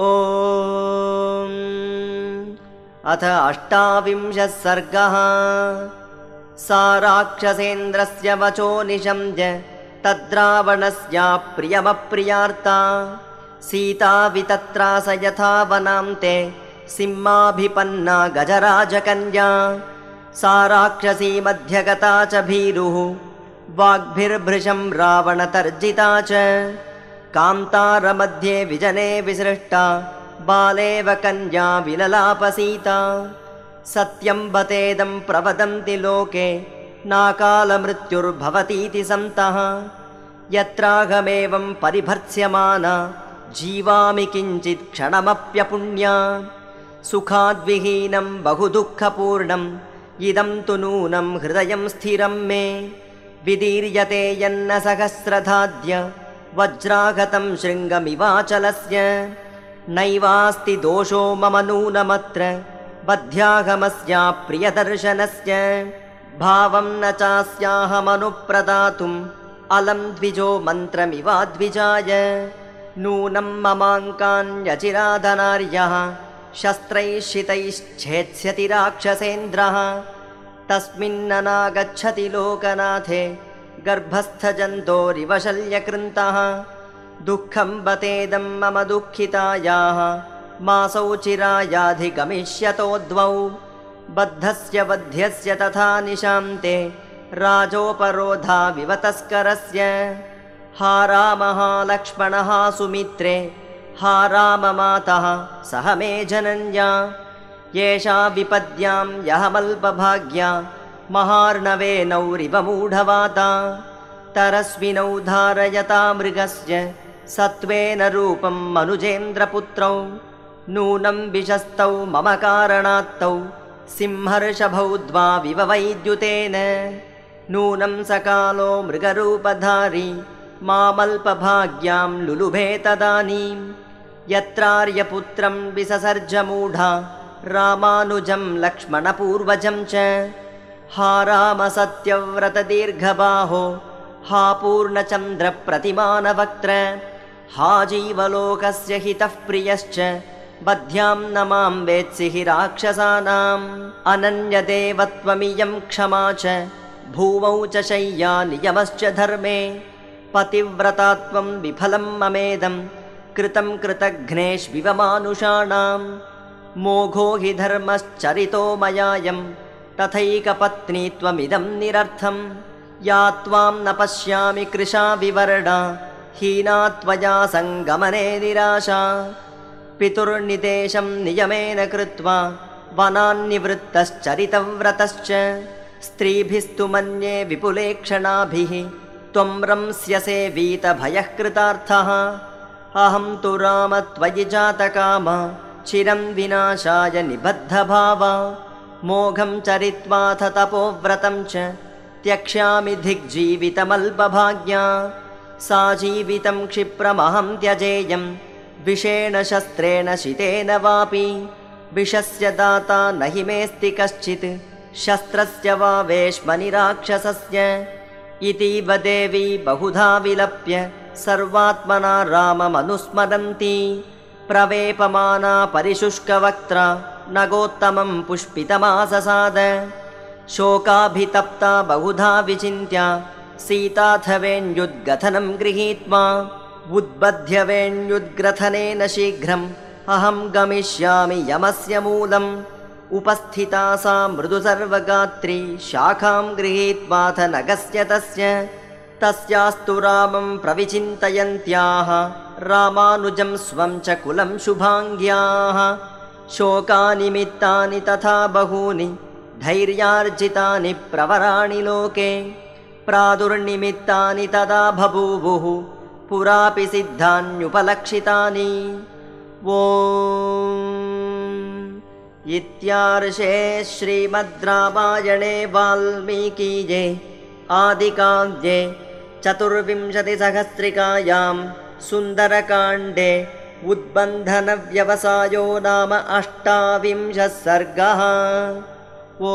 ॐ। अथ अष्टाविंशः सर्गः। सा राक्षसेन्द्रस्य वचो निशम्य तद्रावणस्या प्रियमप्रियार्ता। सीता वितत्रास यथा वनान्ते सिंहाभिपन्ना गजराजकन्या। सा राक्षसी मध्यगता च भीरुः। वाग्भिर्भृशं रावणतर्जिता च कान्तारमध्ये विजने विसृष्टा बालेव कन्या विललापसीता। सत्यं बतेदं प्रवदन्ति लोके नाकालमृत्युर्भवतीति सन्तः। यत्राहमेवं परिभर्त्स्यमाना जीवामि किञ्चित् क्षणमप्यपुण्या। सुखाद्विहीनं बहुदुःखपूर्णम् इदं तु नूनं हृदयं स्थिरं मे। विदीर्यते यन्न सहस्रधाद्य वज्रागतं शृङ्गमिवाचलस्य। नैवास्ति दोषो मम नूनमत्र बध्यागमस्या प्रियदर्शनस्य। भावं न चास्याहमनुप्रदातुम् अलं द्विजो मन्त्रमिवाद्विजाय। नूनं ममाङ्कान्यचिराधनार्यः शस्त्रैः शितैश्छेत्स्यति राक्षसेन्द्रः। तस्मिन्ननागच्छति लोकनाथे गर्भस्थजन्तोरिव शल्यकृन्तः। दुःखं बतेदं मम दुःखितायाः। मासौ चिरायाधिगमिष्यतो द्वौ। बद्धस्य वध्यस्य तथा निशान्ते। राजोपरोधा विवतस्करस्य। हा रामः सुमित्रे। हा राममातः सह मे जनन्या। येषा विपद्यां यहमल्पभाग्या महार्णवेनौरिव मूढवाता तरस्विनौ धारयता मृगस्य सत्त्वेन रूपं मनुजेन्द्रपुत्रौ नूनं विशस्तौ मम कारणात्तौ सिंहर्षभौ द्वाविव वैद्युतेन नूनं सकालो मृगरूपधारी मामल्पभाग्यां लुलुभे तदानीं यत्रार्यपुत्रं विससर्जमूढा रामानुजं लक्ष्मणपूर्वजं च हा रामसत्यव्रतदीर्घबाहो हा पूर्णचन्द्रप्रतिमानवक्त्र हा जीवलोकस्य हितः प्रियश्च बध्यां न मां वेत्सि हि राक्षसानाम्। अनन्यदेवत्वमियं क्षमा च भूमौ च शय्या नियमश्च धर्मे पतिव्रतात्वं विफलं ममेदं कृतं कृतघ्नेष्विवमानुषाणां मोघो हि धर्मश्चरितो मयायं तथैकपत्नी त्वमिदं निरर्थं। या त्वां न पश्यामि कृशा विवर्णा हीना त्वया सङ्गमने निराशा। पितुर्निदेशं नियमेन कृत्वा वनान्निवृत्तश्चरितव्रतश्च। स्त्रीभिस्तु मन्ये विपुलेक्षणाभिः त्वं रंस्यसे वीतभयः कृतार्थः। अहं तु राम त्वयि जातकाम। चिरं विनाशाय निबद्धभाव मोघं चरित्वाथ तपोव्रतं च त्यक्ष्यामि धिग्जीवितमल्पभाग्या सा जीवितं क्षिप्रमहं त्यजेयं विषेण शस्त्रेण शितेन वापि। विषस्य दाता न हि मेऽस्ति कश्चित् शस्त्रस्य वा वेश्मनिराक्षसस्य। इतीव देवी बहुधा विलप्य सर्वात्मना राममनुस्मरन्ती प्रवेपमाना परिशुष्कवक्त्रा नगोत्तमं पुष्पितमाससाद। शोकाभितप्ता बहुधा विचिन्त्या सीताथवेण्युद्गथनं गृहीत्वा उद्बध्यवेण्युद्ग्रथनेन शीघ्रम् अहं गमिष्यामि यमस्य मूलम्। उपस्थिता सा मृदुसर्वगात्री शाखां गृहीत्वाथ नगस्य तस्य। तस्यास्तु रामं प्रविचिन्तयन्त्याः रामानुजं स्वं च कुलं शुभाङ्ग्याः शोकानिमित्तानि तथा बहूनि धैर्यार्जितानि प्रवराणि लोके प्रादुर्निमित्तानि तदा बभूवुः पुरापि सिद्धान्युपलक्षितानि। वो इत्यार्षे श्रीमद्रामायणे वाल्मीकीये आदिकाव्ये चतुर्विंशतिसहस्रिकायां सुन्दरकाण्डे उद्बन्धनव्यवसायो नाम अष्टाविंशः सर्गः। ओ